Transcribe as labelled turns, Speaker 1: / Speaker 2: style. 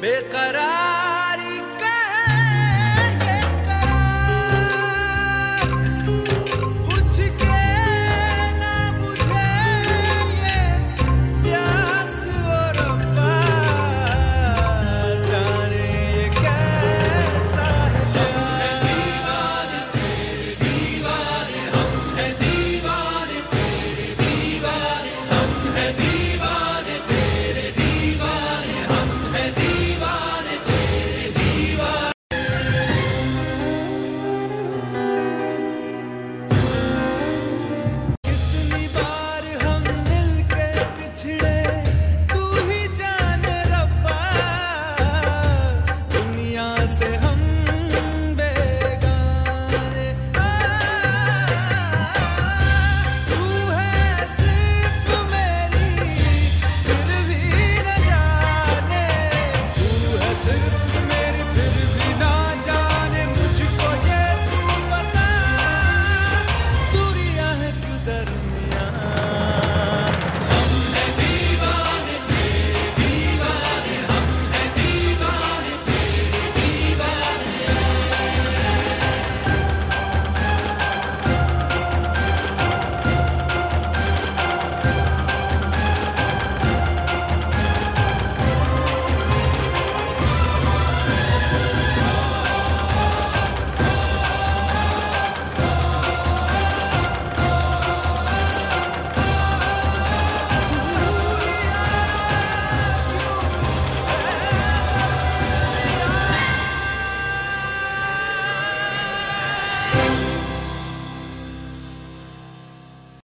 Speaker 1: me caerá